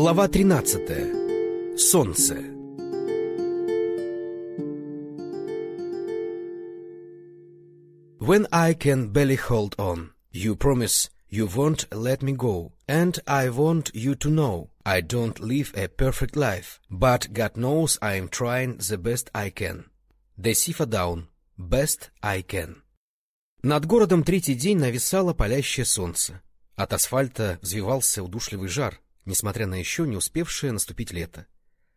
Глава 13. Солнце. When I can barely hold on, you promise you won't let me go, and I want you to know I don't live a perfect life, but God knows I am trying the best I can. Десифа Даун. Best I can. Над городом третий день нависало палящее солнце. От асфальта взвивался удушливый жар, несмотря на еще не успевшее наступить лето.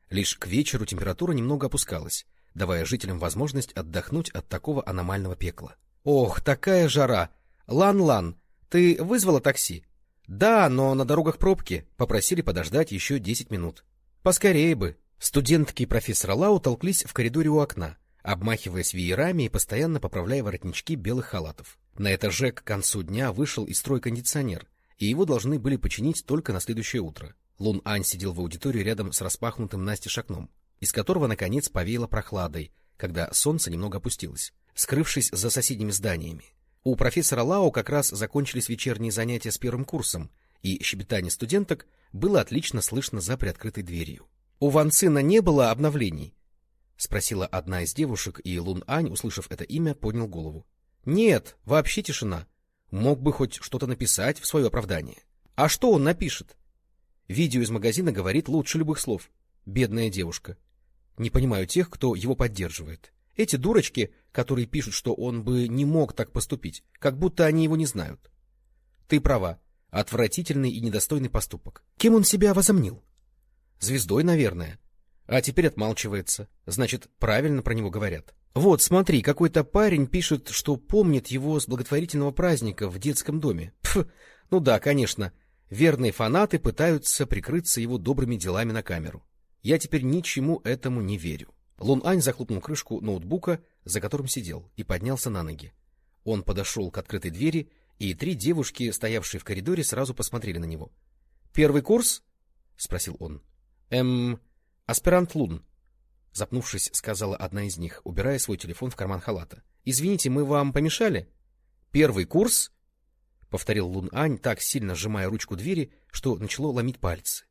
Лишь к вечеру температура немного опускалась, давая жителям возможность отдохнуть от такого аномального пекла. Ох, такая жара! Лан-Лан, ты вызвала такси? Да, но на дорогах пробки. Попросили подождать еще десять минут. Поскорее бы. Студентки профессора Лау толклись в коридоре у окна, обмахиваясь веерами и постоянно поправляя воротнички белых халатов. На этаже к концу дня вышел из строя кондиционер, и его должны были починить только на следующее утро. Лун Ань сидел в аудитории рядом с распахнутым настежь окном, из которого, наконец, повеяло прохладой, когда солнце немного опустилось, скрывшись за соседними зданиями. У профессора Лао как раз закончились вечерние занятия с первым курсом, и щебетание студенток было отлично слышно за приоткрытой дверью. — У Ван Цина не было обновлений? — спросила одна из девушек, и Лун Ань, услышав это имя, поднял голову. — Нет, вообще тишина. Мог бы хоть что-то написать в свое оправдание. А что он напишет? Видео из магазина говорит лучше любых слов. Бедная девушка. Не понимаю тех, кто его поддерживает. Эти дурочки, которые пишут, что он бы не мог так поступить, как будто они его не знают. Ты права. Отвратительный и недостойный поступок. Кем он себя возомнил? Звездой, наверное. А теперь отмалчивается. Значит, правильно про него говорят. Вот, смотри, какой-то парень пишет, что помнит его с благотворительного праздника в детском доме. Пф, ну да, конечно. Верные фанаты пытаются прикрыться его добрыми делами на камеру. Я теперь ничему этому не верю. Лун Ань захлопнул крышку ноутбука, за которым сидел, и поднялся на ноги. Он подошел к открытой двери, и три девушки, стоявшие в коридоре, сразу посмотрели на него. — Первый курс? — спросил он. — Эм... Аспирант Лун. Запнувшись, сказала одна из них, убирая свой телефон в карман халата. — Извините, мы вам помешали? — Первый курс? — повторил Лун Ань, так сильно сжимая ручку двери, что начало ломить пальцы.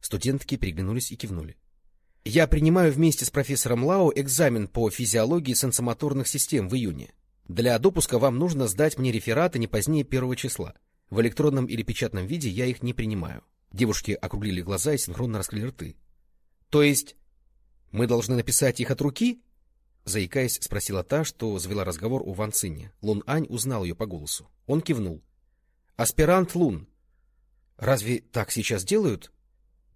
Студентки переглянулись и кивнули. Я принимаю вместе с профессором Лао экзамен по физиологии сенсомоторных систем в июне. Для допуска вам нужно сдать мне рефераты не позднее первого числа. В электронном или печатном виде я их не принимаю. Девушки округлили глаза и синхронно раскрыли рты. — То есть мы должны написать их от руки? Заикаясь, спросила та, что завела разговор у Ван Циня. Лун Ань узнал ее по голосу. Он кивнул. — Аспирант Лун. — Разве так сейчас делают?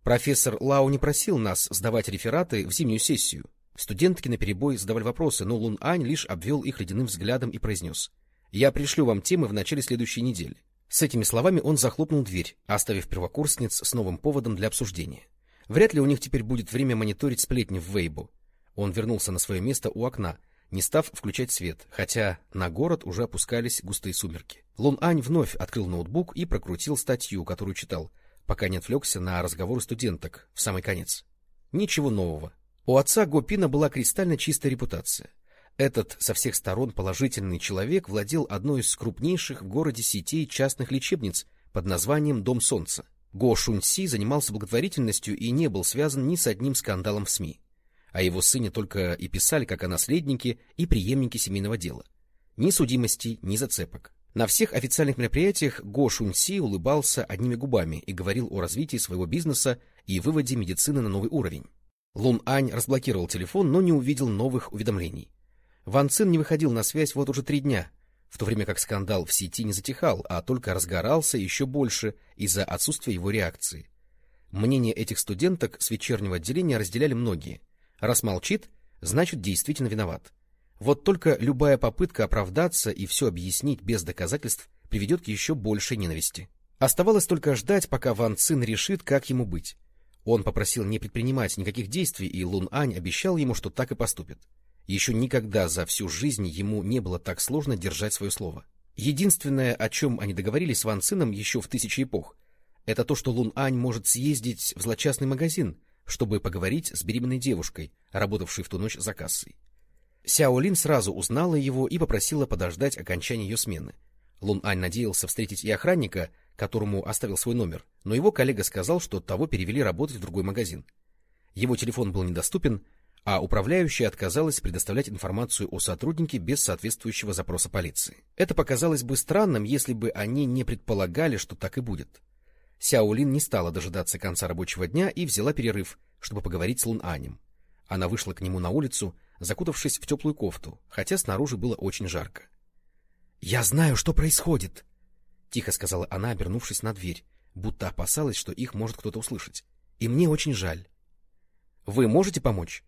Профессор Лау не просил нас сдавать рефераты в зимнюю сессию. Студентки наперебой задавали вопросы, но Лун Ань лишь обвел их ледяным взглядом и произнес. «Я пришлю вам темы в начале следующей недели». С этими словами он захлопнул дверь, оставив первокурсниц с новым поводом для обсуждения. Вряд ли у них теперь будет время мониторить сплетни в Вейбу. Он вернулся на свое место у окна, не став включать свет, хотя на город уже опускались густые сумерки. Лун Ань вновь открыл ноутбук и прокрутил статью, которую читал, пока не отвлекся на разговоры студенток в самый конец. Ничего нового. У отца Гопина была кристально чистая репутация. Этот со всех сторон положительный человек владел одной из крупнейших в городе сетей частных лечебниц под названием «Дом солнца». Го Шуньси занимался благотворительностью и не был связан ни с одним скандалом в СМИ. О его сыне только и писали как о наследнике и преемнике семейного дела. Ни судимостей, ни зацепок. На всех официальных мероприятиях Го Шуньси улыбался одними губами и говорил о развитии своего бизнеса и выводе медицины на новый уровень. Лун Ань разблокировал телефон, но не увидел новых уведомлений. Ван Цин не выходил на связь вот уже три дня, в то время как скандал в сети не затихал, а только разгорался еще больше из-за отсутствия его реакции. Мнение этих студенток с вечернего отделения разделяли многие. Раз молчит, значит действительно виноват. Вот только любая попытка оправдаться и все объяснить без доказательств приведет к еще большей ненависти. Оставалось только ждать, пока Ван Цин решит, как ему быть. Он попросил не предпринимать никаких действий, и Лун Ань обещал ему, что так и поступит. Еще никогда за всю жизнь ему не было так сложно держать свое слово. Единственное, о чем они договорились с Ван Цином еще в тысячи эпох, это то, что Лун Ань может съездить в злочастный магазин, чтобы поговорить с беременной девушкой, работавшей в ту ночь за кассой. Сяо Лин сразу узнала его и попросила подождать окончания ее смены. Лун Ань надеялся встретить и охранника, которому оставил свой номер, но его коллега сказал, что того перевели работать в другой магазин. Его телефон был недоступен, а управляющая отказалась предоставлять информацию о сотруднике без соответствующего запроса полиции. Это показалось бы странным, если бы они не предполагали, что так и будет. Сяолин не стала дожидаться конца рабочего дня и взяла перерыв, чтобы поговорить с Лун Анем. Она вышла к нему на улицу, закутавшись в теплую кофту, хотя снаружи было очень жарко. — Я знаю, что происходит! — тихо сказала она, обернувшись на дверь, будто опасалась, что их может кто-то услышать. — И мне очень жаль. — Вы можете помочь?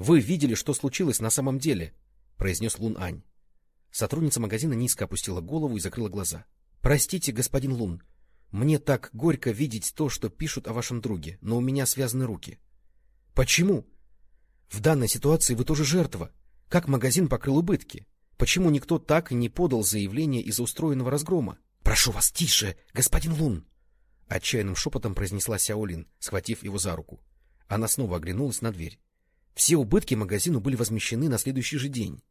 Вы видели, что случилось на самом деле, — произнес Лун Ань. Сотрудница магазина низко опустила голову и закрыла глаза. — Простите, господин Лун, мне так горько видеть то, что пишут о вашем друге, но у меня связаны руки. — Почему? В данной ситуации вы тоже жертва. Как магазин покрыл убытки? Почему никто так и не подал заявление из-за устроенного разгрома? — Прошу вас, тише, господин Лун! — отчаянным шепотом произнесла Сяолин, схватив его за руку. Она снова оглянулась на дверь. Все убытки магазину были возмещены на следующий же день.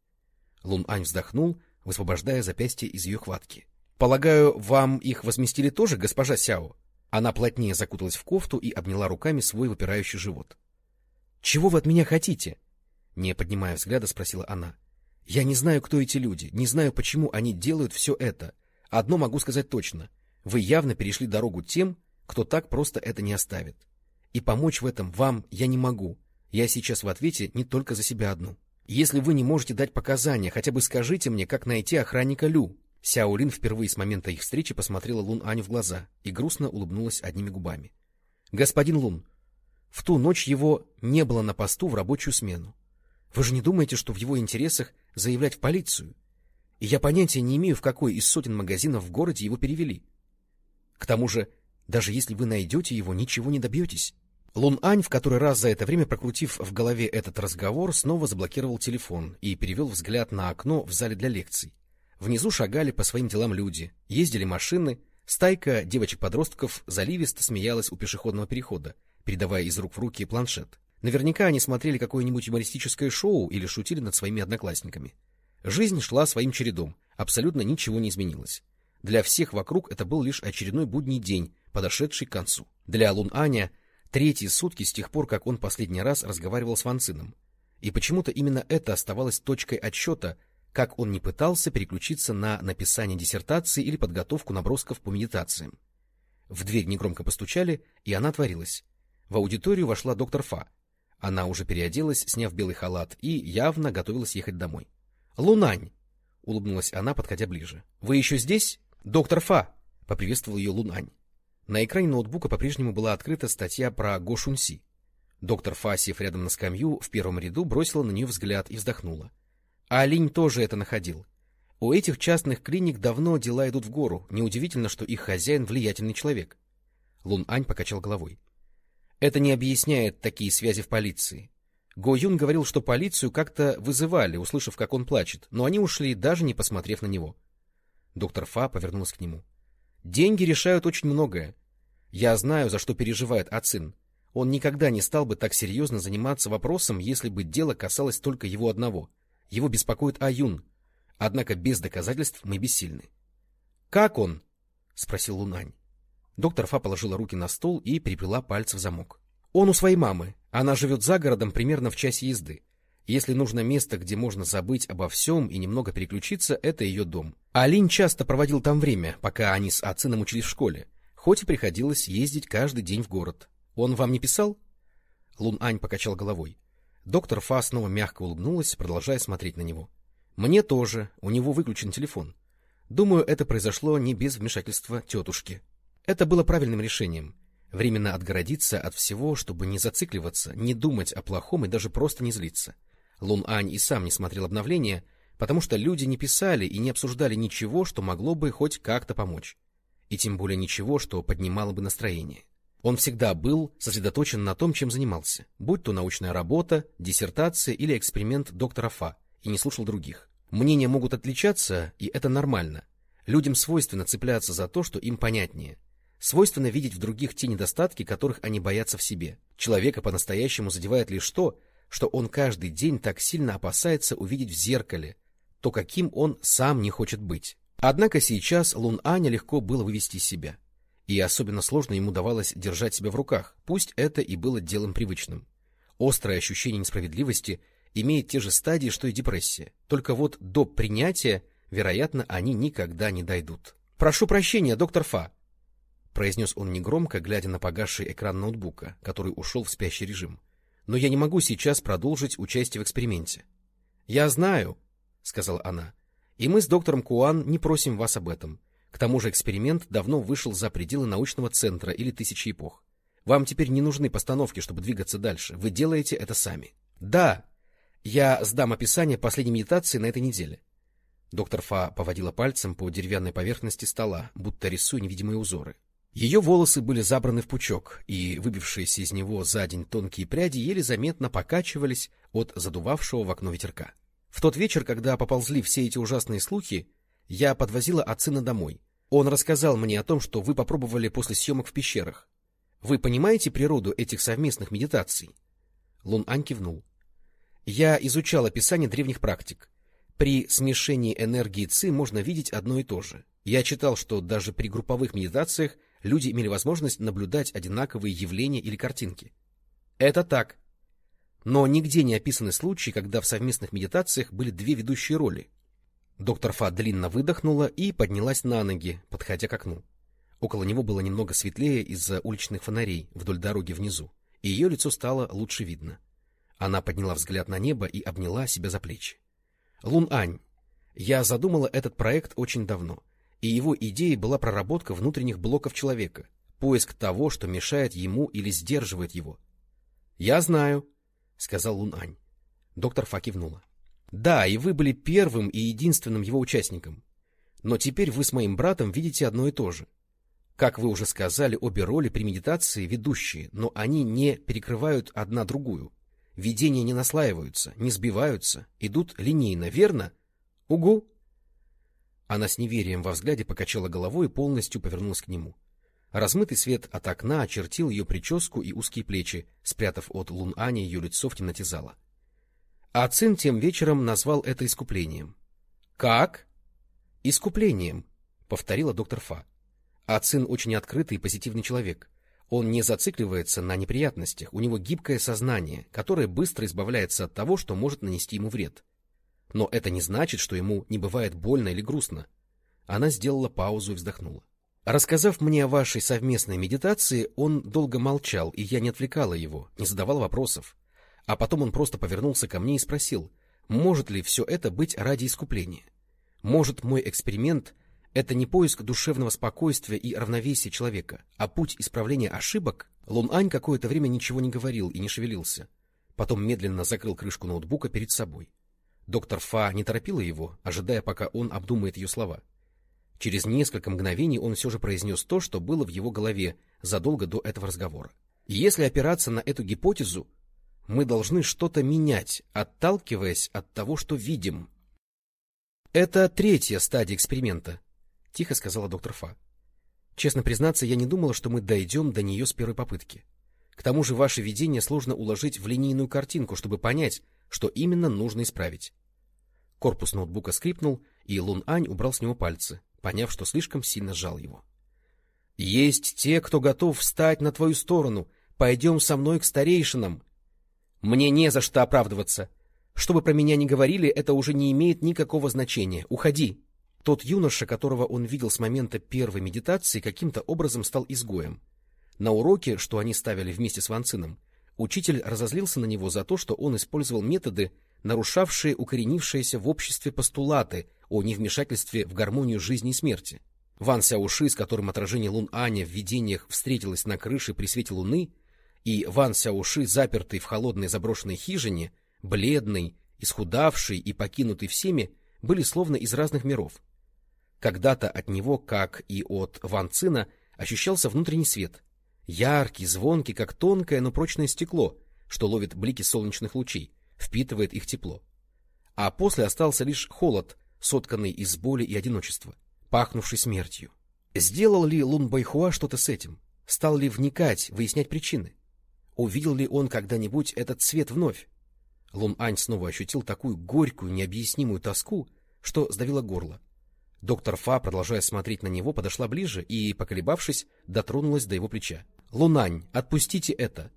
Лун Ань вздохнул, высвобождая запястье из ее хватки. — Полагаю, вам их возместили тоже, госпожа Сяо? Она плотнее закуталась в кофту и обняла руками свой выпирающий живот. — Чего вы от меня хотите? — не поднимая взгляда, спросила она. — Я не знаю, кто эти люди, не знаю, почему они делают все это. Одно могу сказать точно. Вы явно перешли дорогу тем, кто так просто это не оставит. И помочь в этом вам я не могу. Я сейчас в ответе не только за себя одну. Если вы не можете дать показания, хотя бы скажите мне, как найти охранника Лю. Сяо Лин впервые с момента их встречи посмотрела Лун Аню в глаза и грустно улыбнулась одними губами. — Господин Лун, в ту ночь его не было на посту в рабочую смену. Вы же не думаете, что в его интересах заявлять в полицию? И я понятия не имею, в какой из сотен магазинов в городе его перевели. К тому же, даже если вы найдете его, ничего не добьетесь. Лун Ань, в который раз за это время прокрутив в голове этот разговор, снова заблокировал телефон и перевел взгляд на окно в зале для лекций. Внизу шагали по своим делам люди, ездили машины, стайка девочек-подростков заливисто смеялась у пешеходного перехода, передавая из рук в руки планшет. Наверняка они смотрели какое-нибудь юмористическое шоу или шутили над своими одноклассниками. Жизнь шла своим чередом, абсолютно ничего не изменилось. Для всех вокруг это был лишь очередной будний день, подошедший к концу. Для Лун Аня третьи сутки с тех пор, как он последний раз разговаривал с Ванцином. И почему-то именно это оставалось точкой отсчета, как он не пытался переключиться на написание диссертации или подготовку набросков по медитациям. В дверь негромко постучали, и она отворилась. В аудиторию вошла доктор Фа. Она уже переоделась, сняв белый халат, и явно готовилась ехать домой. — Лунань! — улыбнулась она, подходя ближе. — Вы еще здесь? — Доктор Фа! — поприветствовал ее Лунань. На экране ноутбука по-прежнему была открыта статья про Го Шунси. Доктор Фа, сев рядом на скамью, в первом ряду бросила на нее взгляд и вздохнула. А Линь тоже это находил. У этих частных клиник давно дела идут в гору. Неудивительно, что их хозяин влиятельный человек. Лун Ань покачал головой. Это не объясняет такие связи в полиции. Го Юн говорил, что полицию как-то вызывали, услышав, как он плачет, но они ушли, даже не посмотрев на него. Доктор Фа повернулась к нему. — Деньги решают очень многое. Я знаю, за что переживает Ацин. Он никогда не стал бы так серьезно заниматься вопросом, если бы дело касалось только его одного. Его беспокоит Аюн. Однако без доказательств мы бессильны. — Как он? — спросил Лунань. Доктор Фа положила руки на стол и переплела пальцы в замок. Он у своей мамы. Она живет за городом примерно в часе езды. Если нужно место, где можно забыть обо всем и немного переключиться, это ее дом. Алин часто проводил там время, пока они с Ацином учились в школе, хоть и приходилось ездить каждый день в город. Он вам не писал? Лун Ань покачал головой. Доктор Фа снова мягко улыбнулась, продолжая смотреть на него. Мне тоже, у него выключен телефон. Думаю, это произошло не без вмешательства тетушки. Это было правильным решением. Временно отгородиться от всего, чтобы не зацикливаться, не думать о плохом и даже просто не злиться. Лун Ань и сам не смотрел обновления, потому что люди не писали и не обсуждали ничего, что могло бы хоть как-то помочь. И тем более ничего, что поднимало бы настроение. Он всегда был сосредоточен на том, чем занимался, будь то научная работа, диссертация или эксперимент доктора Фа, и не слушал других. Мнения могут отличаться, и это нормально. Людям свойственно цепляться за то, что им понятнее – Свойственно видеть в других те недостатки, которых они боятся в себе. Человека по-настоящему задевает лишь то, что он каждый день так сильно опасается увидеть в зеркале, то каким он сам не хочет быть. Однако сейчас Лун Аня легко было вывести себя. И особенно сложно ему давалось держать себя в руках, пусть это и было делом привычным. Острое ощущение несправедливости имеет те же стадии, что и депрессия. Только вот до принятия, вероятно, они никогда не дойдут. «Прошу прощения, доктор Фа», — произнес он негромко, глядя на погасший экран ноутбука, который ушел в спящий режим. «Но я не могу сейчас продолжить участие в эксперименте». «Я знаю», — сказала она, — «и мы с доктором Куан не просим вас об этом. К тому же эксперимент давно вышел за пределы научного центра или тысячи эпох. Вам теперь не нужны постановки, чтобы двигаться дальше. Вы делаете это сами». «Да», я сдам описание последней медитации на этой неделе. Доктор Фа поводила пальцем по деревянной поверхности стола, будто рисуя невидимые узоры. Ее волосы были забраны в пучок, и выбившиеся из него за день тонкие пряди еле заметно покачивались от задувавшего в окно ветерка. В тот вечер, когда поползли все эти ужасные слухи, я подвозила отца домой. Он рассказал мне о том, что вы попробовали после съемок в пещерах. Вы понимаете природу этих совместных медитаций? Лун Ань кивнул. Я изучал описание древних практик. При смешении энергии ЦИ можно видеть одно и то же. Я читал, что даже при групповых медитациях люди имели возможность наблюдать одинаковые явления или картинки. Это так. Но нигде не описаны случаи, когда в совместных медитациях были две ведущие роли. Доктор Фа длинно выдохнула и поднялась на ноги, подходя к окну. Около него было немного светлее из-за уличных фонарей вдоль дороги внизу, и ее лицо стало лучше видно. Она подняла взгляд на небо и обняла себя за плечи. Лун-Ань, я задумала этот проект очень давно, и его идеей была проработка внутренних блоков человека, поиск того, что мешает ему или сдерживает его. — Я знаю, — сказал Лун-Ань. Доктор Фа кивнула. — Да, и вы были первым и единственным его участником. Но теперь вы с моим братом видите одно и то же. Как вы уже сказали, обе роли при медитации ведущие, но они не перекрывают одна другую. Видения не наслаиваются, не сбиваются, идут линейно, верно? Угу. Она с неверием во взгляде покачала головой и полностью повернулась к нему. Размытый свет от окна очертил ее прическу и узкие плечи, спрятав от лун Ани ее лицо в темноте зала. А Цин тем вечером назвал это искуплением. — Как? — Искуплением, — повторила доктор Фа. А Цин очень открытый и позитивный человек. Он не зацикливается на неприятностях, у него гибкое сознание, которое быстро избавляется от того, что может нанести ему вред. Но это не значит, что ему не бывает больно или грустно. Она сделала паузу и вздохнула. Рассказав мне о вашей совместной медитации, он долго молчал, и я не отвлекала его, не задавала вопросов. А потом он просто повернулся ко мне и спросил, может ли все это быть ради искупления? Может мой эксперимент это не поиск душевного спокойствия и равновесия человека, а путь исправления ошибок. Лун Ань какое-то время ничего не говорил и не шевелился. Потом медленно закрыл крышку ноутбука перед собой. Доктор Фа не торопила его, ожидая, пока он обдумает ее слова. Через несколько мгновений он все же произнес то, что было в его голове задолго до этого разговора. Если опираться на эту гипотезу, мы должны что-то менять, отталкиваясь от того, что видим. Это третья стадия эксперимента, — тихо сказала доктор Фа. — Честно признаться, я не думала, что мы дойдем до нее с первой попытки. К тому же ваше видение сложно уложить в линейную картинку, чтобы понять, что именно нужно исправить. Корпус ноутбука скрипнул, и Лун Ань убрал с него пальцы, поняв, что слишком сильно сжал его. — Есть те, кто готов встать на твою сторону. Пойдем со мной к старейшинам. — Мне не за что оправдываться. Что бы про меня ни говорили, это уже не имеет никакого значения. Уходи. Тот юноша, которого он видел с момента первой медитации, каким-то образом стал изгоем. На уроке, что они ставили вместе с Ванцином, учитель разозлился на него за то, что он использовал методы, нарушавшие укоренившиеся в обществе постулаты о невмешательстве в гармонию жизни и смерти. Ван Сяоши, с которым отражение Лун Аня в видениях встретилось на крыше при свете луны, и Ван Сяоши, запертый в холодной заброшенной хижине, бледный, исхудавший и покинутый всеми, были словно из разных миров. Когда-то от него, как и от Ван Цина, ощущался внутренний свет. Яркий, звонкий, как тонкое, но прочное стекло, что ловит блики солнечных лучей, впитывает их тепло. А после остался лишь холод, сотканный из боли и одиночества, пахнувший смертью. Сделал ли Лун Байхуа что-то с этим? Стал ли вникать, выяснять причины? Увидел ли он когда-нибудь этот цвет вновь? Лун Ань снова ощутил такую горькую, необъяснимую тоску, что сдавило горло. Доктор Фа, продолжая смотреть на него, подошла ближе и, поколебавшись, дотронулась до его плеча. — Лунань, отпустите это.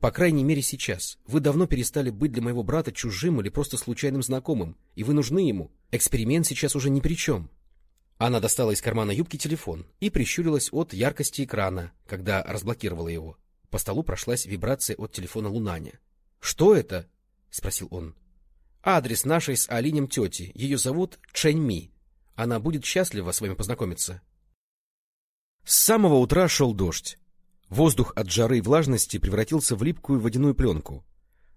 По крайней мере, сейчас. Вы давно перестали быть для моего брата чужим или просто случайным знакомым, и вы нужны ему. Эксперимент сейчас уже ни при чем. Она достала из кармана юбки телефон и прищурилась от яркости экрана, когда разблокировала его. По столу прошлась вибрация от телефона Лунаня. — Что это? — спросил он. — Адрес нашей с Алинем тети. Ее зовут Чэнь Ми. Она будет счастлива с вами познакомиться. С самого утра шел дождь. Воздух от жары и влажности превратился в липкую водяную пленку.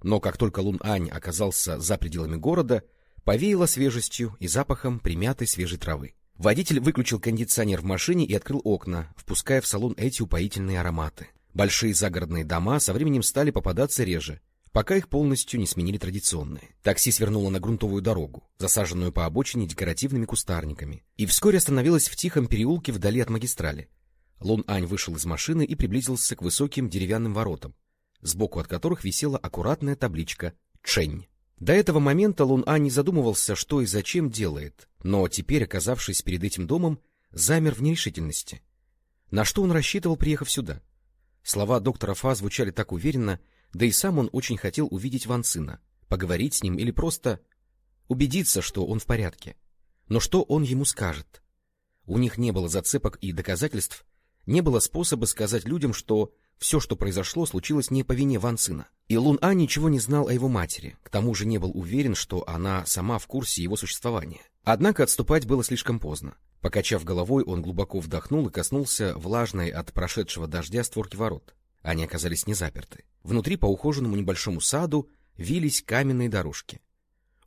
Но как только Лун-Ань оказался за пределами города, повеяло свежестью и запахом примятой свежей травы. Водитель выключил кондиционер в машине и открыл окна, впуская в салон эти упоительные ароматы. Большие загородные дома со временем стали попадаться реже, пока их полностью не сменили традиционные. Такси свернуло на грунтовую дорогу, засаженную по обочине декоративными кустарниками, и вскоре остановилось в тихом переулке вдали от магистрали. Лун Ань вышел из машины и приблизился к высоким деревянным воротам, сбоку от которых висела аккуратная табличка «Чэнь». До этого момента Лун Ань не задумывался, что и зачем делает, но теперь, оказавшись перед этим домом, замер в нерешительности. На что он рассчитывал, приехав сюда? Слова доктора Фа звучали так уверенно, да и сам он очень хотел увидеть Ван Цина, поговорить с ним или просто убедиться, что он в порядке. Но что он ему скажет? У них не было зацепок и доказательств, не было способа сказать людям, что все, что произошло, случилось не по вине Ван Цина. И Лун А ничего не знал о его матери, к тому же не был уверен, что она сама в курсе его существования. Однако отступать было слишком поздно. Покачав головой, он глубоко вдохнул и коснулся влажной от прошедшего дождя створки ворот. Они оказались не заперты. Внутри по ухоженному небольшому саду вились каменные дорожки.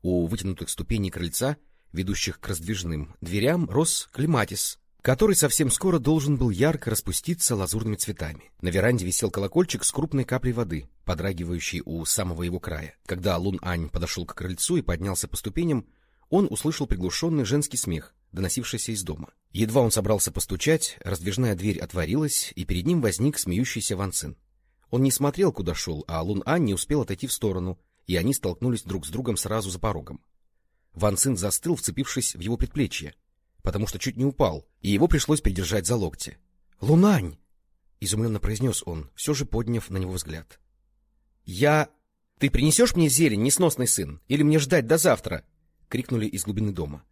У вытянутых ступеней крыльца, ведущих к раздвижным дверям, рос клематис, который совсем скоро должен был ярко распуститься лазурными цветами. На веранде висел колокольчик с крупной каплей воды, подрагивающей у самого его края. Когда Лун-Ань подошел к крыльцу и поднялся по ступеням, он услышал приглушенный женский смех, доносившийся из дома. Едва он собрался постучать, раздвижная дверь отворилась, и перед ним возник смеющийся Ван Цин. Он не смотрел, куда шел, а Лун Ань не успел отойти в сторону, и они столкнулись друг с другом сразу за порогом. Ван Цин застыл, вцепившись в его предплечье, потому что чуть не упал, и его пришлось придержать за локти. — Лунань! — изумленно произнес он, все же подняв на него взгляд. — Я... Ты принесешь мне зелень, несносный сын, или мне ждать до завтра? — крикнули из глубины дома.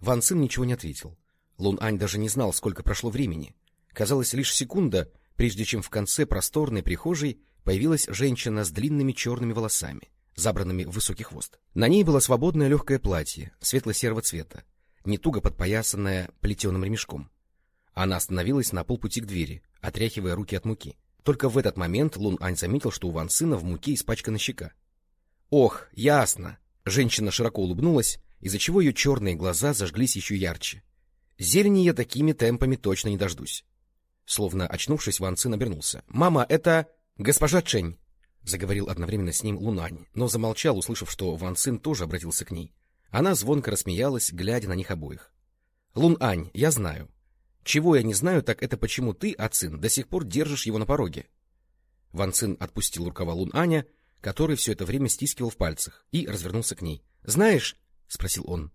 Ван Цин ничего не ответил. Лун Ань даже не знал, сколько прошло времени. Казалось, лишь секунда, прежде чем в конце просторной прихожей появилась женщина с длинными черными волосами, забранными в высокий хвост. На ней было свободное легкое платье, светло-серого цвета, не туго подпоясанное плетеным ремешком. Она остановилась на полпути к двери, отряхивая руки от муки. Только в этот момент Лун Ань заметил, что у Ван Сына в муке испачкана щека. — Ох, ясно! Женщина широко улыбнулась, из-за чего ее черные глаза зажглись еще ярче. Зелени я такими темпами точно не дождусь. Словно очнувшись, Ван Цин обернулся. — Мама, это... госпожа Чень! — заговорил одновременно с ним Лунань, но замолчал, услышав, что Ван Цин тоже обратился к ней. Она звонко рассмеялась, глядя на них обоих. — Лун-Ань, я знаю. Чего я не знаю, так это почему ты, Ацин, до сих пор держишь его на пороге. Ван Цин отпустил рукава Лун-Аня, который все это время стискивал в пальцах, и развернулся к ней. — Знаешь, — спросил он.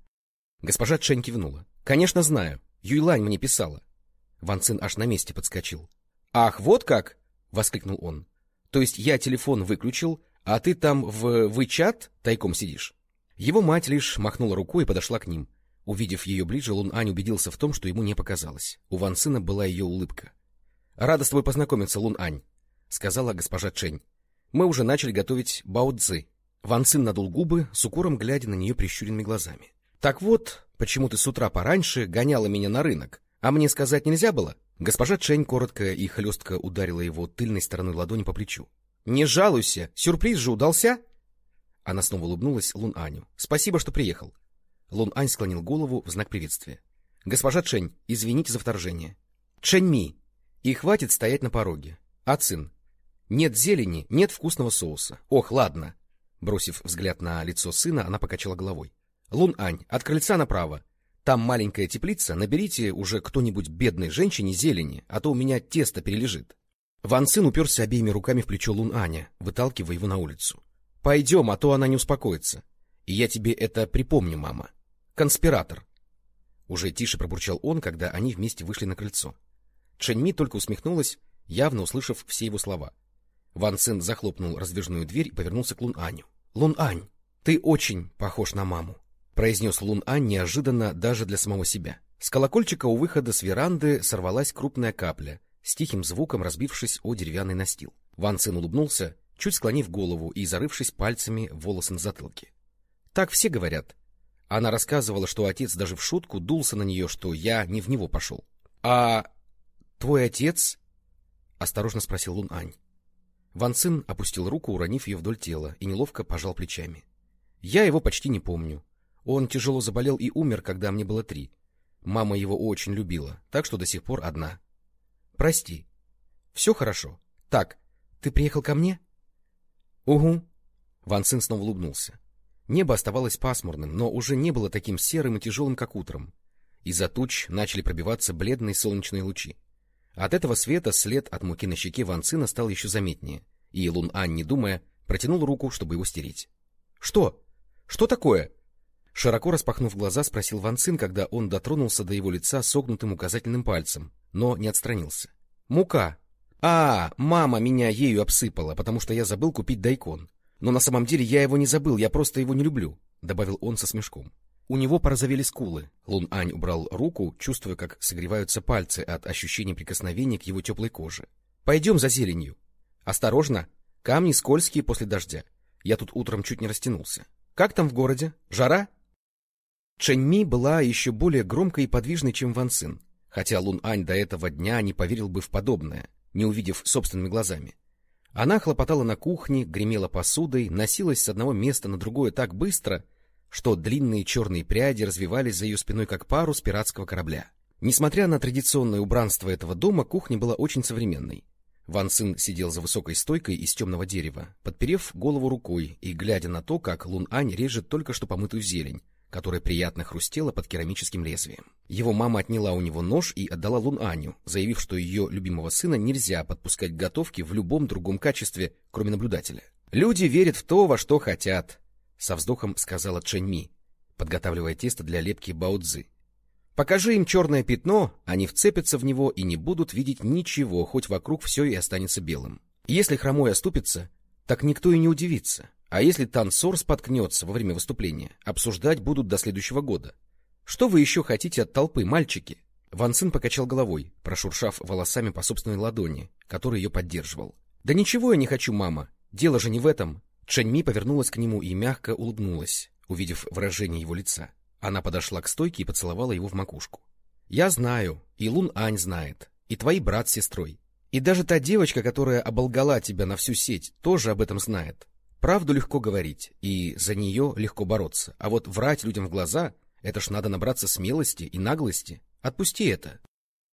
Госпожа Чэнь кивнула. — Конечно, знаю. Юйлань мне писала. Ван Цин аж на месте подскочил. — Ах, вот как! — воскликнул он. — То есть я телефон выключил, а ты там в вычат тайком сидишь? Его мать лишь махнула рукой и подошла к ним. Увидев ее ближе, Лун Ань убедился в том, что ему не показалось. У Ван Цина была ее улыбка. — Рада с тобой познакомиться, Лун Ань, — сказала госпожа Чэнь. — Мы уже начали готовить бао -цзы. Ван Цин надул губы, с укором глядя на нее прищуренными глазами. — Так вот, почему ты с утра пораньше гоняла меня на рынок, а мне сказать нельзя было? Госпожа Чэнь коротко и хлестко ударила его тыльной стороной ладони по плечу. — Не жалуйся, сюрприз же удался? Она снова улыбнулась Лун Аню. — Спасибо, что приехал. Лун Ань склонил голову в знак приветствия. — Госпожа Чэнь, извините за вторжение. — Чэнь Ми! И хватит стоять на пороге. А Цин, нет зелени, нет вкусного соуса. Ох, ладно. Бросив взгляд на лицо сына, она покачала головой. — Лун-Ань, от крыльца направо. Там маленькая теплица, наберите уже кто-нибудь бедной женщине зелени, а то у меня тесто перележит. Ван Цин уперся обеими руками в плечо Лун-Аня, выталкивая его на улицу. — Пойдем, а то она не успокоится. И я тебе это припомню, мама. Конспиратор. Уже тише пробурчал он, когда они вместе вышли на крыльцо. Чэньми только усмехнулась, явно услышав все его слова. Ван Цин захлопнул раздвижную дверь и повернулся к Лун Аню. — Лун Ань, ты очень похож на маму, — произнес Лун Ань неожиданно даже для самого себя. С колокольчика у выхода с веранды сорвалась крупная капля, с тихим звуком разбившись о деревянный настил. Ван Цин улыбнулся, чуть склонив голову и зарывшись пальцами в волосы на затылке. — Так все говорят. Она рассказывала, что отец даже в шутку дулся на нее, что я не в него пошел. — А твой отец? — осторожно спросил Лун Ань. Ван Цин опустил руку, уронив ее вдоль тела, и неловко пожал плечами. — Я его почти не помню. Он тяжело заболел и умер, когда мне было три. Мама его очень любила, так что до сих пор одна. — Прости. — Все хорошо. Так, ты приехал ко мне? — Угу. Ван Цин снова улыбнулся. Небо оставалось пасмурным, но уже не было таким серым и тяжелым, как утром. Из-за туч начали пробиваться бледные солнечные лучи. От этого света след от муки на щеке Ван Цина стал еще заметнее, и Лун Ань, не думая, протянул руку, чтобы его стереть. — Что? Что такое? Широко распахнув глаза, спросил Ван Цин, когда он дотронулся до его лица согнутым указательным пальцем, но не отстранился. — Мука. — А, мама меня ею обсыпала, потому что я забыл купить дайкон. Но на самом деле я его не забыл, я просто его не люблю, — добавил он со смешком. У него порозовели скулы. Лун Ань убрал руку, чувствуя, как согреваются пальцы от ощущения прикосновения к его теплой коже. — Пойдем за зеленью. — Осторожно, камни скользкие после дождя. Я тут утром чуть не растянулся. — Как там в городе? Жара? Чэньми была еще более громкой и подвижной, чем Ван Цин, хотя Лун Ань до этого дня не поверил бы в подобное, не увидев собственными глазами. Она хлопотала на кухне, гремела посудой, носилась с одного места на другое так быстро, что длинные черные пряди развивались за ее спиной, как парус пиратского корабля. Несмотря на традиционное убранство этого дома, кухня была очень современной. Ван Цин сидел за высокой стойкой из темного дерева, подперев голову рукой и глядя на то, как Лун Ань режет только что помытую зелень, которая приятно хрустела под керамическим лезвием. Его мама отняла у него нож и отдала Лун Аню, заявив, что ее любимого сына нельзя подпускать к готовке в любом другом качестве, кроме наблюдателя. «Люди верят в то, во что хотят», — со вздохом сказала Чэнь Ми, подготавливая тесто для лепки баудзы. «Покажи им черное пятно, они вцепятся в него и не будут видеть ничего, хоть вокруг все и останется белым. Если хромой оступится, так никто и не удивится. А если танцор споткнется во время выступления, обсуждать будут до следующего года. Что вы еще хотите от толпы, мальчики? Ван Цин покачал головой, прошуршав волосами по собственной ладони, который ее поддерживал. — Да ничего я не хочу, мама. Дело же не в этом. Чэньми повернулась к нему и мягко улыбнулась, увидев выражение его лица. Она подошла к стойке и поцеловала его в макушку. — Я знаю, и Лун Ань знает, и твой брат с сестрой. И даже та девочка, которая оболгала тебя на всю сеть, тоже об этом знает. Правду легко говорить, и за нее легко бороться, а вот врать людям в глаза — это ж надо набраться смелости и наглости. Отпусти это.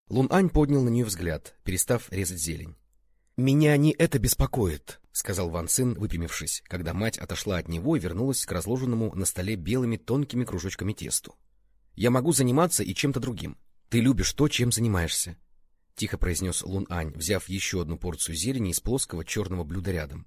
Лун Ань поднял на нее взгляд, перестав резать зелень. — Меня не это беспокоит, — сказал Ван Цин, выпрямившись, когда мать отошла от него и вернулась к разложенному на столе белыми тонкими кружочками тесту. — Я могу заниматься и чем-то другим. Ты любишь то, чем занимаешься, — тихо произнес Лун Ань, взяв еще одну порцию зелени из плоского черного блюда рядом.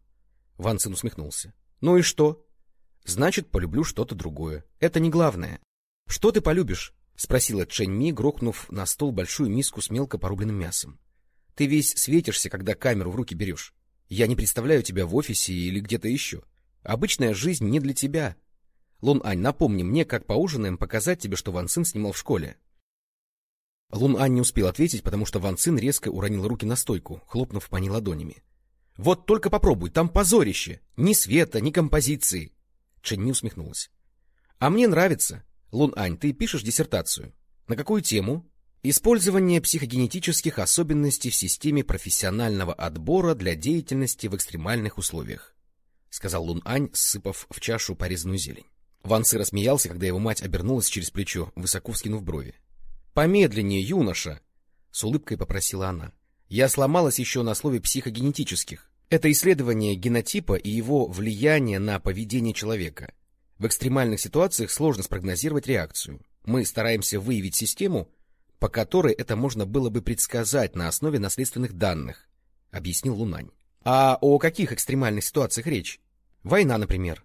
Ван Цин усмехнулся. — Ну и что? — Значит, полюблю что-то другое. Это не главное. — Что ты полюбишь? — спросила Чэнь Ми, грохнув на стол большую миску с мелко порубленным мясом. — Ты весь светишься, когда камеру в руки берешь. Я не представляю тебя в офисе или где-то еще. Обычная жизнь не для тебя. Лун Ань, напомни мне, как поужинаем, показать тебе, что Ван Цин снимал в школе. Лун Ань не успел ответить, потому что Ван Цин резко уронил руки на стойку, хлопнув по ней ладонями. Вот только попробуй, там позорище. Ни света, ни композиции. Ченни усмехнулась. А мне нравится. Лун Ань, ты пишешь диссертацию. На какую тему? Использование психогенетических особенностей в системе профессионального отбора для деятельности в экстремальных условиях, сказал Лун Ань, сыпав в чашу порезанную зелень. Ван Цы рассмеялся, когда его мать обернулась через плечо, высоко вскинув брови. — Помедленнее, юноша! — с улыбкой попросила она. — Я сломалась еще на слове психогенетических. Это исследование генотипа и его влияние на поведение человека. В экстремальных ситуациях сложно спрогнозировать реакцию. Мы стараемся выявить систему, по которой это можно было бы предсказать на основе наследственных данных, — объяснил Лунань. А о каких экстремальных ситуациях речь? Война, например.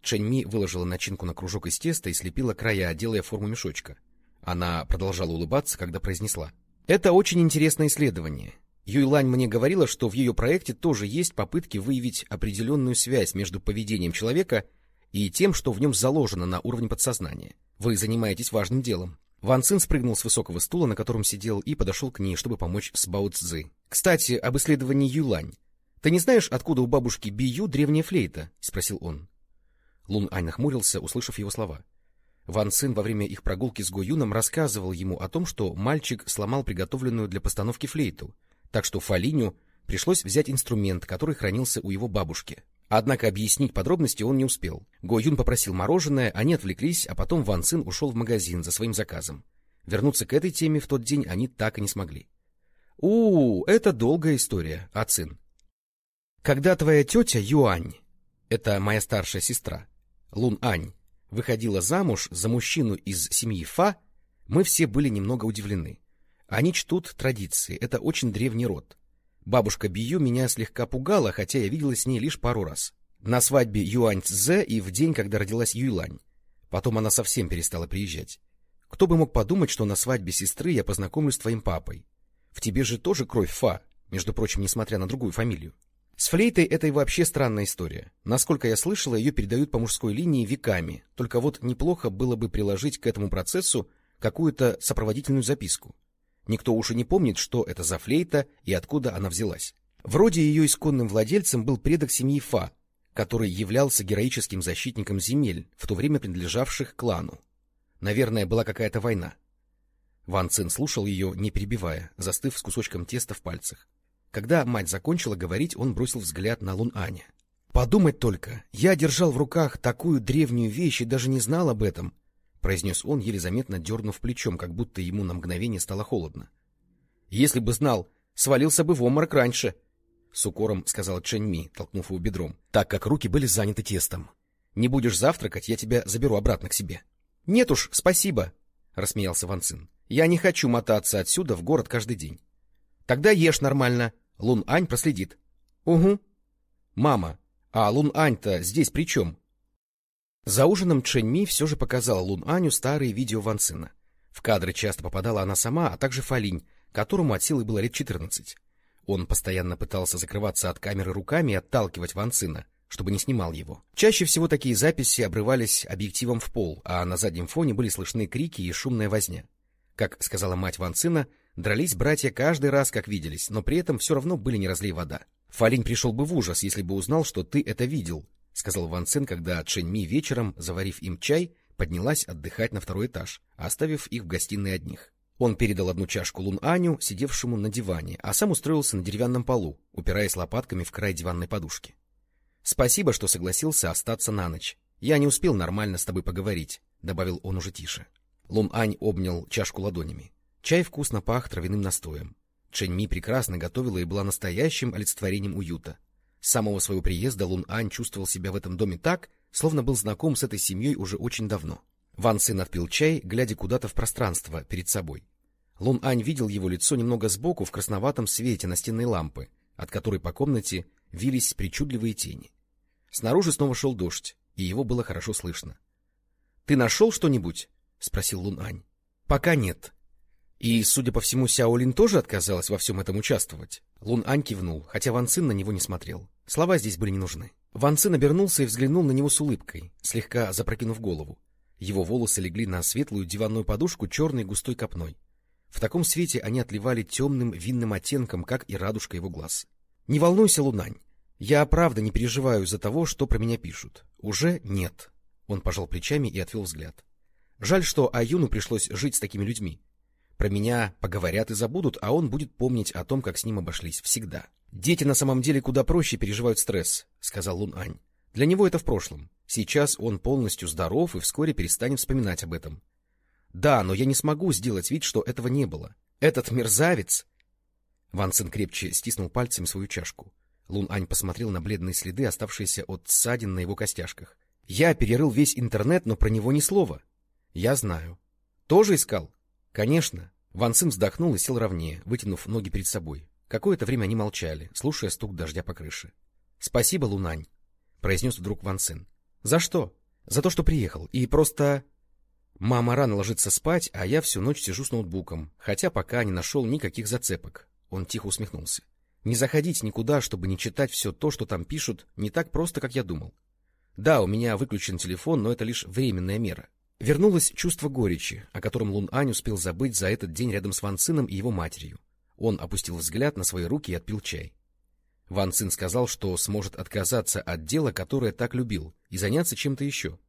Чэньми выложила начинку на кружок из теста и слепила края, делая форму мешочка. Она продолжала улыбаться, когда произнесла. Это очень интересное исследование. Юйлань мне говорила, что в ее проекте тоже есть попытки выявить определенную связь между поведением человека и тем, что в нем заложено на уровне подсознания. Вы занимаетесь важным делом. Ван Цин спрыгнул с высокого стула, на котором сидел, и подошел к ней, чтобы помочь с Бао Цзы. — Кстати, об исследовании Юлань. Ты не знаешь, откуда у бабушки Бию древняя флейта? — спросил он. Лун Ань нахмурился, услышав его слова. Ван Цин во время их прогулки с Го Юном рассказывал ему о том, что мальчик сломал приготовленную для постановки флейту, так что Фалиню пришлось взять инструмент, который хранился у его бабушки. Однако объяснить подробности он не успел. Го Юн попросил мороженое, они отвлеклись, а потом Ван Цин ушел в магазин за своим заказом. Вернуться к этой теме в тот день они так и не смогли. — У, это долгая история, а Цин. Когда твоя тетя Юань, это моя старшая сестра, Лун Ань, выходила замуж за мужчину из семьи Фа, мы все были немного удивлены. Они чтут традиции, это очень древний род. Бабушка Бию меня слегка пугала, хотя я виделась с ней лишь пару раз. На свадьбе Юань Цзэ и в день, когда родилась Юйлань. Потом она совсем перестала приезжать. Кто бы мог подумать, что на свадьбе сестры я познакомлюсь с твоим папой. В тебе же тоже кровь Фа, между прочим, несмотря на другую фамилию. С флейтой это и вообще странная история. Насколько я слышала, ее передают по мужской линии веками, только вот неплохо было бы приложить к этому процессу какую-то сопроводительную записку. Никто уж и не помнит, что это за флейта и откуда она взялась. Вроде ее исконным владельцем был предок семьи Фа, который являлся героическим защитником земель, в то время принадлежавших клану. Наверное, была какая-то война. Ван Цин слушал ее, не перебивая, застыв с кусочком теста в пальцах. Когда мать закончила говорить, он бросил взгляд на Лун Аня. «Подумать только, я держал в руках такую древнюю вещь и даже не знал об этом», — произнес он, еле заметно дернув плечом, как будто ему на мгновение стало холодно. «Если бы знал, свалился бы в обморок раньше», — с укором сказал Чэнь Ми, толкнув его бедром, так как руки были заняты тестом. «Не будешь завтракать, я тебя заберу обратно к себе». «Нет уж, спасибо», — рассмеялся Ван Цин. «Я не хочу мотаться отсюда в город каждый день». «Тогда ешь нормально», Лун Ань проследит. — Угу. — Мама, а Лун Ань-то здесь при чем? За ужином Чэнь Ми все же показала Лун Аню старые видео Ван Цина. В кадры часто попадала она сама, а также Фалинь, которому от силы было лет четырнадцать. Он постоянно пытался закрываться от камеры руками и отталкивать Ван Цина, чтобы не снимал его. Чаще всего такие записи обрывались объективом в пол, а на заднем фоне были слышны крики и шумная возня. Как сказала мать Ван Цина, Дрались братья каждый раз, как виделись, но при этом все равно были не разлей вода. Фалинь пришел бы в ужас, если бы узнал, что ты это видел, — сказал Ван Цин, когда Чэнь Ми вечером, заварив им чай, поднялась отдыхать на второй этаж, оставив их в гостиной одних. Он передал одну чашку Лун Аню, сидевшему на диване, а сам устроился на деревянном полу, упираясь лопатками в край диванной подушки. — Спасибо, что согласился остаться на ночь. Я не успел нормально с тобой поговорить, — добавил он уже тише. Лун Ань обнял чашку ладонями. Чай вкусно пах травяным настоем. Чэньми прекрасно готовила и была настоящим олицетворением уюта. С самого своего приезда Лун Ань чувствовал себя в этом доме так, словно был знаком с этой семьей уже очень давно. Ван Цин отпил чай, глядя куда-то в пространство перед собой. Лун Ань видел его лицо немного сбоку в красноватом свете настенной лампы, от которой по комнате вились причудливые тени. Снаружи снова шел дождь, и его было хорошо слышно. — Ты нашел что-нибудь? — спросил Лун Ань. — Пока нет, и, судя по всему, Сяолин тоже отказалась во всем этом участвовать. Лун Ань кивнул, хотя Ван Цин на него не смотрел. Слова здесь были не нужны. Ван Цин обернулся и взглянул на него с улыбкой, слегка запрокинув голову. Его волосы легли на светлую диванную подушку черной густой копной. В таком свете они отливали темным винным оттенком, как и радужка его глаз. — Не волнуйся, Лунань. Я правда не переживаю из-за того, что про меня пишут. Уже нет. Он пожал плечами и отвел взгляд. Жаль, что Аюну пришлось жить с такими людьми. Про меня поговорят и забудут, а он будет помнить о том, как с ним обошлись, всегда. «Дети на самом деле куда проще переживают стресс», — сказал Лун Ань. «Для него это в прошлом. Сейчас он полностью здоров и вскоре перестанет вспоминать об этом. Да, но я не смогу сделать вид, что этого не было. Этот мерзавец...» Ван Цин крепче стиснул пальцем свою чашку. Лун Ань посмотрел на бледные следы, оставшиеся от ссадин на его костяшках. — Я перерыл весь интернет, но про него ни слова. — Я знаю. — Тоже искал? — Конечно. Ван Цин вздохнул и сел ровнее, вытянув ноги перед собой. Какое-то время они молчали, слушая стук дождя по крыше. — Спасибо, Лунань, — произнес вдруг Ван Цин. — За что? — За то, что приехал. И просто... Мама рано ложится спать, а я всю ночь сижу с ноутбуком, хотя пока не нашел никаких зацепок. Он тихо усмехнулся. Не заходить никуда, чтобы не читать все то, что там пишут, не так просто, как я думал. Да, у меня выключен телефон, но это лишь временная мера. Вернулось чувство горечи, о котором Лун Ань успел забыть за этот день рядом с Ван Цином и его матерью. Он опустил взгляд на свои руки и отпил чай. Ван Цин сказал, что сможет отказаться от дела, которое так любил, и заняться чем-то еще.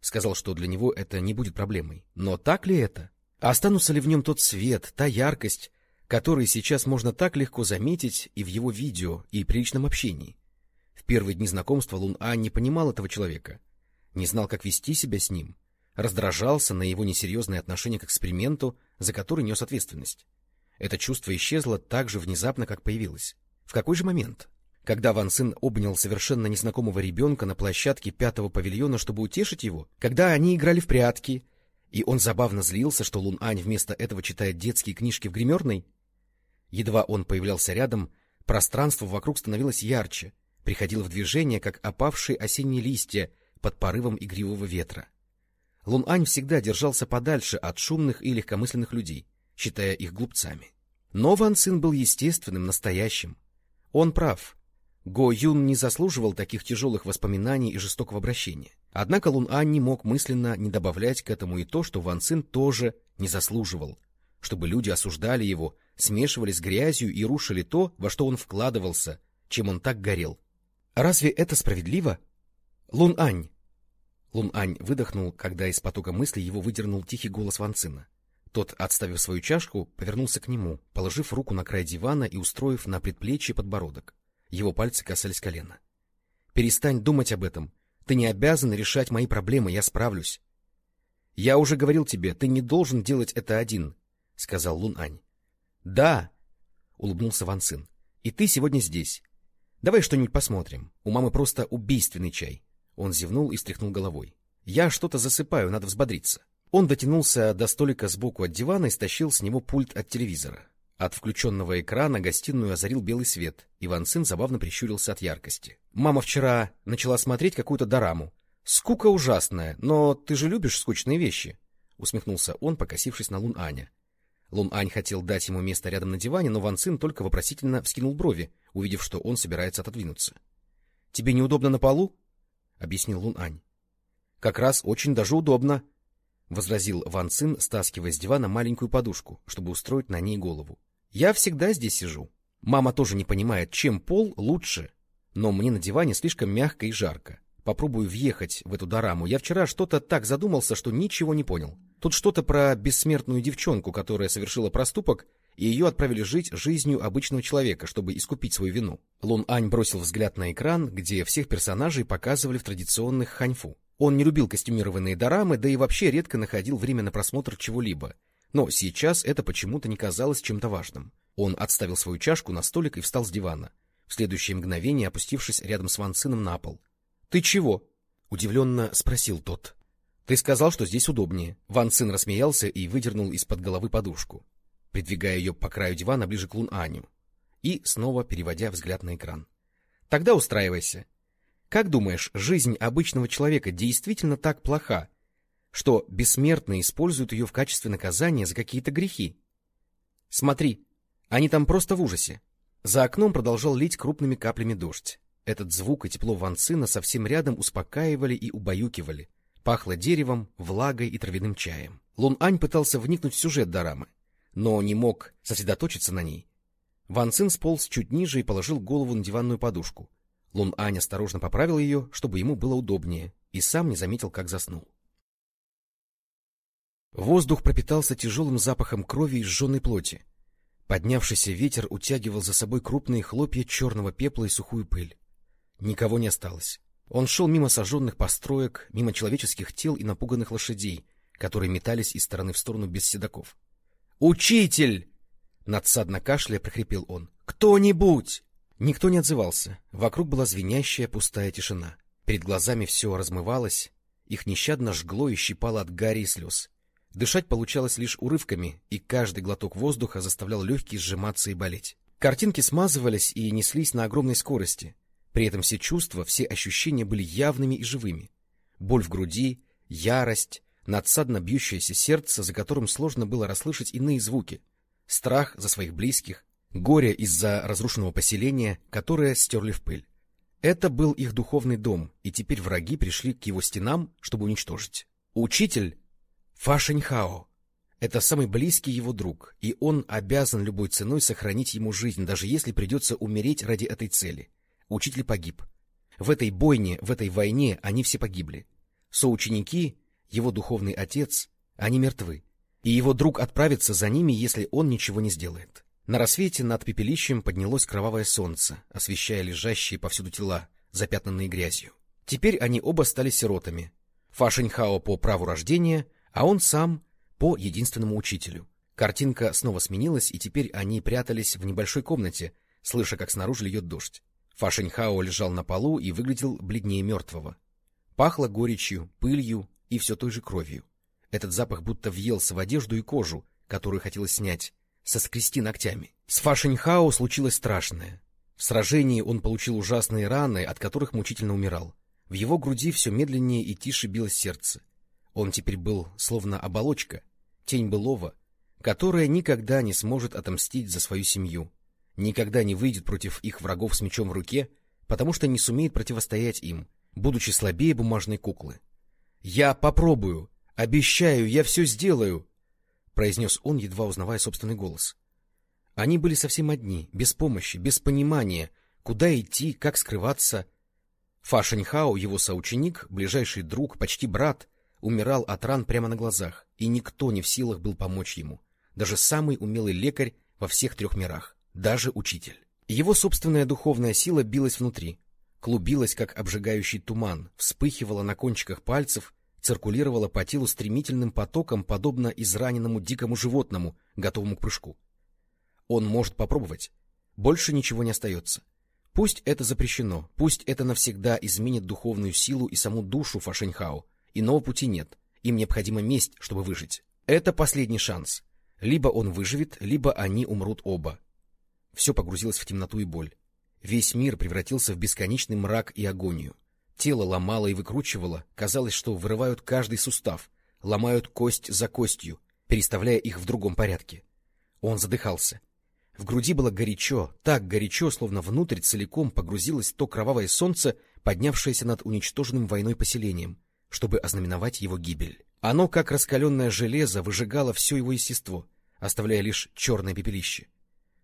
Сказал, что для него это не будет проблемой. Но так ли это? Останутся ли в нем тот свет, та яркость, которые сейчас можно так легко заметить и в его видео, и при личном общении? В первые дни знакомства Лун А не понимал этого человека, не знал, как вести себя с ним, раздражался на его несерьезное отношение к эксперименту, за который нес ответственность. Это чувство исчезло так же внезапно, как появилось. В какой же момент? Когда Ван Цин обнял совершенно незнакомого ребенка на площадке пятого павильона, чтобы утешить его, когда они играли в прятки, и он забавно злился, что Лун Ань вместо этого читает детские книжки в гримерной, едва он появлялся рядом, пространство вокруг становилось ярче, приходило в движение, как опавшие осенние листья под порывом игривого ветра. Лун Ань всегда держался подальше от шумных и легкомысленных людей, считая их глупцами. Но Ван Цин был естественным, настоящим. Он прав. Го Юн не заслуживал таких тяжелых воспоминаний и жестокого обращения. Однако Лун Ань не мог мысленно не добавлять к этому и то, что Ван Цин тоже не заслуживал, чтобы люди осуждали его, смешивали с грязью и рушили то, во что он вкладывался, чем он так горел. Разве это справедливо? Лун Ань! Лун Ань выдохнул, когда из потока мыслей его выдернул тихий голос Ван Цина. Тот, отставив свою чашку, повернулся к нему, положив руку на край дивана и устроив на предплечье подбородок. Его пальцы касались колена. — Перестань думать об этом. Ты не обязан решать мои проблемы, я справлюсь. — Я уже говорил тебе, ты не должен делать это один, — сказал Лун Ань. — Да, — улыбнулся Ван Цин. — И ты сегодня здесь. Давай что-нибудь посмотрим. У мамы просто убийственный чай. Он зевнул и стряхнул головой. — Я что-то засыпаю, надо взбодриться. Он дотянулся до столика сбоку от дивана и стащил с него пульт от телевизора. От включенного экрана гостиную озарил белый свет. Иван сын забавно прищурился от яркости. Мама вчера начала смотреть какую-то дораму. Скука ужасная, но ты же любишь скучные вещи, усмехнулся он, покосившись на Лун Аня. Лун Ань хотел дать ему место рядом на диване, но Ван Цин только вопросительно вскинул брови, увидев, что он собирается отодвинуться. — Тебе неудобно на полу? — объяснил Лун Ань. — Как раз очень даже удобно, — возразил Ван Цин, стаскивая с дивана маленькую подушку, чтобы устроить на ней голову. — Я всегда здесь сижу. Мама тоже не понимает, чем пол лучше, но мне на диване слишком мягко и жарко. Попробую въехать в эту дораму. Я вчера что-то так задумался, что ничего не понял. Тут что-то про бессмертную девчонку, которая совершила проступок, и ее отправили жить жизнью обычного человека, чтобы искупить свою вину. Лун Ань бросил взгляд на экран, где всех персонажей показывали в традиционных ханьфу. Он не любил костюмированные дорамы, да и вообще редко находил время на просмотр чего-либо. Но сейчас это почему-то не казалось чем-то важным. Он отставил свою чашку на столик и встал с дивана, в следующее мгновение опустившись рядом с Ван Цином на пол. — Ты чего? — удивленно спросил тот. — Ты сказал, что здесь удобнее. Ван Цин рассмеялся и выдернул из-под головы подушку, придвигая ее по краю дивана ближе к Лун Аню и снова переводя взгляд на экран. — Тогда устраивайся. Как думаешь, жизнь обычного человека действительно так плоха, что бессмертные используют ее в качестве наказания за какие-то грехи? Смотри, они там просто в ужасе. За окном продолжал лить крупными каплями дождь. Этот звук и тепло ванцина совсем рядом успокаивали и убаюкивали. Пахло деревом, влагой и травяным чаем. Лун Ань пытался вникнуть в сюжет дорамы, но не мог сосредоточиться на ней. Ван Цин сполз чуть ниже и положил голову на диванную подушку. Лун Ань осторожно поправил ее, чтобы ему было удобнее, и сам не заметил, как заснул. Воздух пропитался тяжелым запахом крови и сжженной плоти. Поднявшийся ветер утягивал за собой крупные хлопья черного пепла и сухую пыль. Никого не осталось. Он шел мимо сожженных построек, мимо человеческих тел и напуганных лошадей, которые метались из стороны в сторону без седаков. «Учитель!» — надсадно кашляя прохрипел он. «Кто-нибудь!» Никто не отзывался. Вокруг была звенящая пустая тишина. Перед глазами все размывалось, их нещадно жгло и щипало от гари и слез. Дышать получалось лишь урывками, и каждый глоток воздуха заставлял легкие сжиматься и болеть. Картинки смазывались и неслись на огромной скорости. При этом все чувства, все ощущения были явными и живыми. Боль в груди, ярость, надсадно бьющееся сердце, за которым сложно было расслышать иные звуки, страх за своих близких, горе из-за разрушенного поселения, которое стерли в пыль. Это был их духовный дом, и теперь враги пришли к его стенам, чтобы уничтожить. Учитель Фашеньхао — это самый близкий его друг, и он обязан любой ценой сохранить ему жизнь, даже если придется умереть ради этой цели. Учитель погиб. В этой бойне, в этой войне они все погибли. Соученики, его духовный отец, они мертвы, и его друг отправится за ними, если он ничего не сделает. На рассвете над пепелищем поднялось кровавое солнце, освещая лежащие повсюду тела, запятнанные грязью. Теперь они оба стали сиротами. Фашеньхао по праву рождения, а он сам по единственному учителю. Картинка снова сменилась, и теперь они прятались в небольшой комнате, слыша, как снаружи льет дождь. Фашеньхао лежал на полу и выглядел бледнее мертвого. Пахло горечью, пылью и все той же кровью. Этот запах будто въелся в одежду и кожу, которую хотелось снять, соскрести ногтями. С Фашеньхао случилось страшное. В сражении он получил ужасные раны, от которых мучительно умирал. В его груди все медленнее и тише билось сердце. Он теперь был словно оболочка, тень былого, которая никогда не сможет отомстить за свою семью, никогда не выйдет против их врагов с мечом в руке, потому что не сумеет противостоять им, будучи слабее бумажной куклы. — Я попробую! Обещаю, я все сделаю! — произнес он, едва узнавая собственный голос. Они были совсем одни, без помощи, без понимания, куда идти, как скрываться. Фашеньхао, его соученик, ближайший друг, почти брат, умирал от ран прямо на глазах, и никто не в силах был помочь ему, даже самый умелый лекарь во всех трех мирах, даже учитель. Его собственная духовная сила билась внутри, клубилась, как обжигающий туман, вспыхивала на кончиках пальцев, циркулировала по телу стремительным потоком, подобно израненному дикому животному, готовому к прыжку. Он может попробовать. Больше ничего не остается. Пусть это запрещено, пусть это навсегда изменит духовную силу и саму душу Фашеньхао. Иного пути нет. Им необходима месть, чтобы выжить. Это последний шанс. Либо он выживет, либо они умрут оба. Все погрузилось в темноту и боль. Весь мир превратился в бесконечный мрак и агонию. Тело ломало и выкручивало, казалось, что вырывают каждый сустав, ломают кость за костью, переставляя их в другом порядке. Он задыхался. В груди было горячо, так горячо, словно внутрь целиком погрузилось то кровавое солнце, поднявшееся над уничтоженным войной поселением, чтобы ознаменовать его гибель. Оно, как раскаленное железо, выжигало все его естество, оставляя лишь черное пепелище.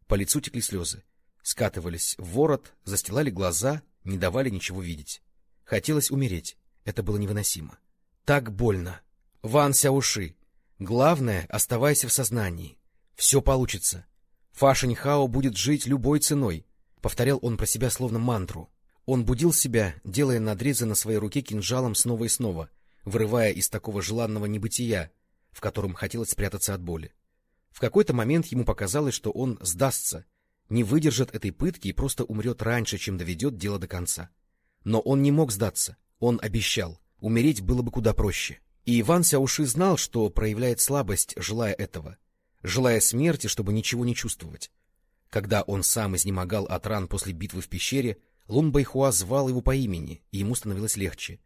По лицу текли слезы скатывались в ворот, застилали глаза, не давали ничего видеть. Хотелось умереть. Это было невыносимо. Так больно. Ван Сяуши. Главное, оставайся в сознании. Все получится. Фашеньхао будет жить любой ценой. Повторял он про себя словно мантру. Он будил себя, делая надрезы на своей руке кинжалом снова и снова, вырывая из такого желанного небытия, в котором хотелось спрятаться от боли. В какой-то момент ему показалось, что он сдастся, не выдержит этой пытки и просто умрет раньше, чем доведет дело до конца. Но он не мог сдаться, он обещал, умереть было бы куда проще. И Иван Сяуши знал, что проявляет слабость, желая этого, желая смерти, чтобы ничего не чувствовать. Когда он сам изнемогал от ран после битвы в пещере, Лун Байхуа звал его по имени, и ему становилось легче.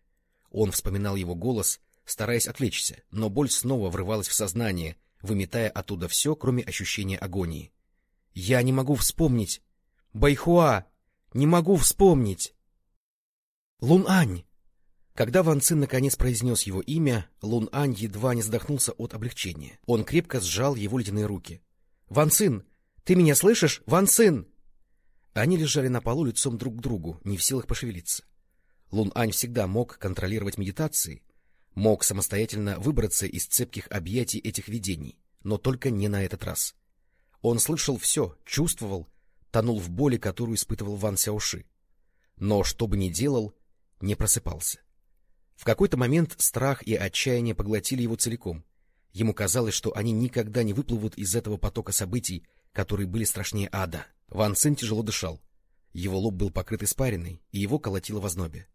Он вспоминал его голос, стараясь отвлечься, но боль снова врывалась в сознание, выметая оттуда все, кроме ощущения агонии. Я не могу вспомнить. Байхуа! Не могу вспомнить! Лун-Ань! Когда Ван Цин наконец произнес его имя, Лун-Ань едва не задохнулся от облегчения. Он крепко сжал его ледяные руки. — Ван Цин! Ты меня слышишь? Ван Цин! Они лежали на полу лицом друг к другу, не в силах пошевелиться. Лун-Ань всегда мог контролировать медитации, мог самостоятельно выбраться из цепких объятий этих видений, но только не на этот раз. Он слышал все, чувствовал, тонул в боли, которую испытывал Ван Сяоши. Но, что бы ни делал, не просыпался. В какой-то момент страх и отчаяние поглотили его целиком. Ему казалось, что они никогда не выплывут из этого потока событий, которые были страшнее ада. Ван Цин тяжело дышал. Его лоб был покрыт испариной, и его колотило в ознобе.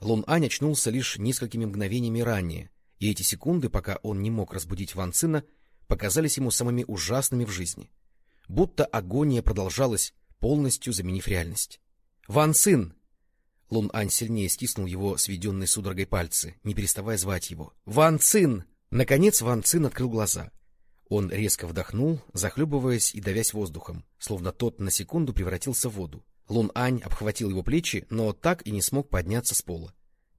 Лун Ань очнулся лишь несколькими мгновениями ранее, и эти секунды, пока он не мог разбудить Ван Цина, показались ему самыми ужасными в жизни будто агония продолжалась, полностью заменив реальность. — Ван Сын! Лун Ань сильнее стиснул его сведенные судорогой пальцы, не переставая звать его. — Ван Цин! Наконец Ван Цин открыл глаза. Он резко вдохнул, захлебываясь и давясь воздухом, словно тот на секунду превратился в воду. Лун Ань обхватил его плечи, но так и не смог подняться с пола.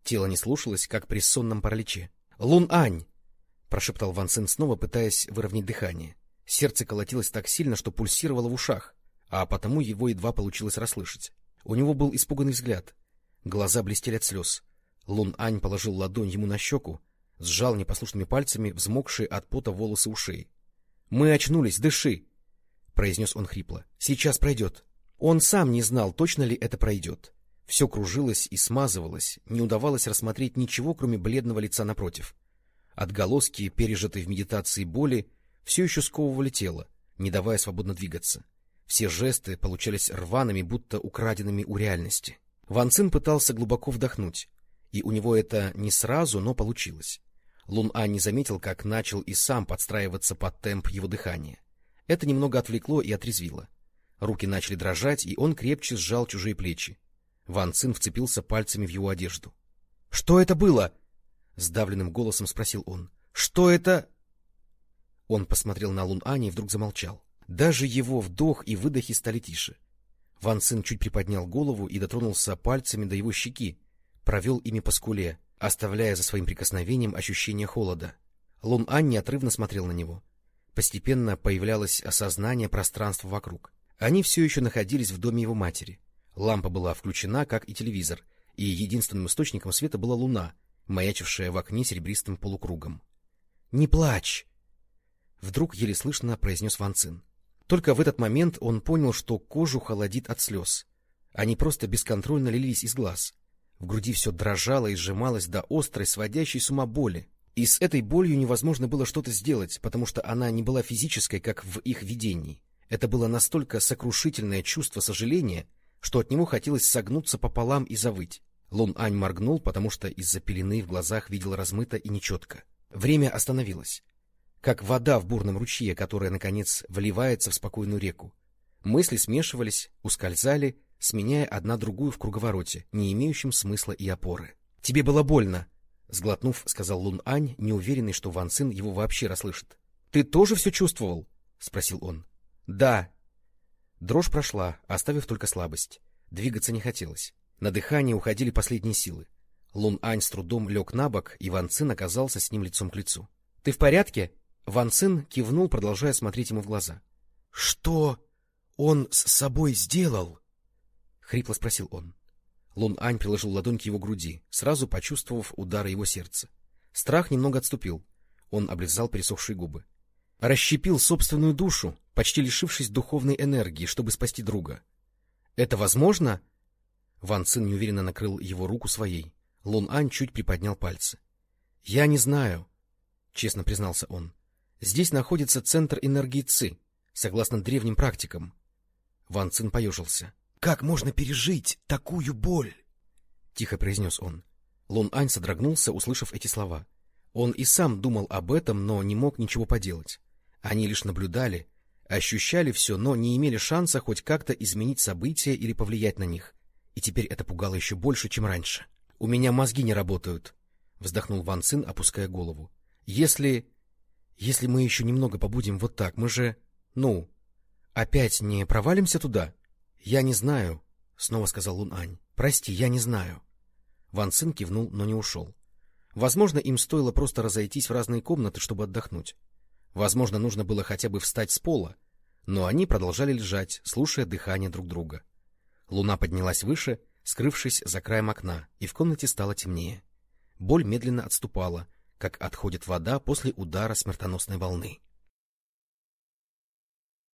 Тело не слушалось, как при сонном параличе. — Лун Ань! — прошептал Ван Цин снова, пытаясь выровнять дыхание. Сердце колотилось так сильно, что пульсировало в ушах, а потому его едва получилось расслышать. У него был испуганный взгляд. Глаза блестели от слез. Лун Ань положил ладонь ему на щеку, сжал непослушными пальцами взмокшие от пота волосы ушей. — Мы очнулись, дыши! — произнес он хрипло. — Сейчас пройдет. Он сам не знал, точно ли это пройдет. Все кружилось и смазывалось, не удавалось рассмотреть ничего, кроме бледного лица напротив. Отголоски, пережитой в медитации боли, все еще сковывали тело, не давая свободно двигаться. Все жесты получались рваными, будто украденными у реальности. Ван Цин пытался глубоко вдохнуть, и у него это не сразу, но получилось. Лун Ань не заметил, как начал и сам подстраиваться под темп его дыхания. Это немного отвлекло и отрезвило. Руки начали дрожать, и он крепче сжал чужие плечи. Ван Цин вцепился пальцами в его одежду. — Что это было? — сдавленным голосом спросил он. — Что это... Он посмотрел на Лун Ани и вдруг замолчал. Даже его вдох и выдохи стали тише. Ван Цин чуть приподнял голову и дотронулся пальцами до его щеки, провел ими по скуле, оставляя за своим прикосновением ощущение холода. Лун Ань неотрывно смотрел на него. Постепенно появлялось осознание пространства вокруг. Они все еще находились в доме его матери. Лампа была включена, как и телевизор, и единственным источником света была луна, маячившая в окне серебристым полукругом. — Не плачь! — вдруг еле слышно произнес Ван Цин. Только в этот момент он понял, что кожу холодит от слез. Они просто бесконтрольно лились из глаз. В груди все дрожало и сжималось до острой, сводящей с ума боли. И с этой болью невозможно было что-то сделать, потому что она не была физической, как в их видении. Это было настолько сокрушительное чувство сожаления, что от него хотелось согнуться пополам и завыть. Лун Ань моргнул, потому что из-за пелены в глазах видел размыто и нечетко. Время остановилось. Как вода в бурном ручье, которая, наконец, вливается в спокойную реку. Мысли смешивались, ускользали, сменяя одна другую в круговороте, не имеющем смысла и опоры. — Тебе было больно, — сглотнув, сказал Лун Ань, неуверенный, что Ван Цин его вообще расслышит. — Ты тоже все чувствовал? — спросил он. — Да. Дрожь прошла, оставив только слабость. Двигаться не хотелось. На дыхание уходили последние силы. Лун Ань с трудом лег на бок, и Ван Цин оказался с ним лицом к лицу. — Ты в порядке? Ван Цин кивнул, продолжая смотреть ему в глаза. — Что он с собой сделал? — хрипло спросил он. Лун Ань приложил ладонь к его груди, сразу почувствовав удары его сердца. Страх немного отступил. Он облизал пересохшие губы. Расщепил собственную душу, почти лишившись духовной энергии, чтобы спасти друга. Это возможно? Ван Цин неуверенно накрыл его руку своей. Лун Ань чуть приподнял пальцы. — Я не знаю, — честно признался он. — Здесь находится центр энергии Ци, согласно древним практикам. Ван Цин поежился. — Как можно пережить такую боль? — тихо произнес он. Лун Ань содрогнулся, услышав эти слова. Он и сам думал об этом, но не мог ничего поделать. Они лишь наблюдали, ощущали все, но не имели шанса хоть как-то изменить события или повлиять на них. И теперь это пугало еще больше, чем раньше. — У меня мозги не работают, — вздохнул Ван Цин, опуская голову. — Если... если мы еще немного побудем вот так, мы же... ну... опять не провалимся туда? — Я не знаю, — снова сказал Лун Ань. — Прости, я не знаю. Ван Цин кивнул, но не ушел. Возможно, им стоило просто разойтись в разные комнаты, чтобы отдохнуть. Возможно, нужно было хотя бы встать с пола, но они продолжали лежать, слушая дыхание друг друга. Луна поднялась выше, скрывшись за краем окна, и в комнате стало темнее. Боль медленно отступала, как отходит вода после удара смертоносной волны.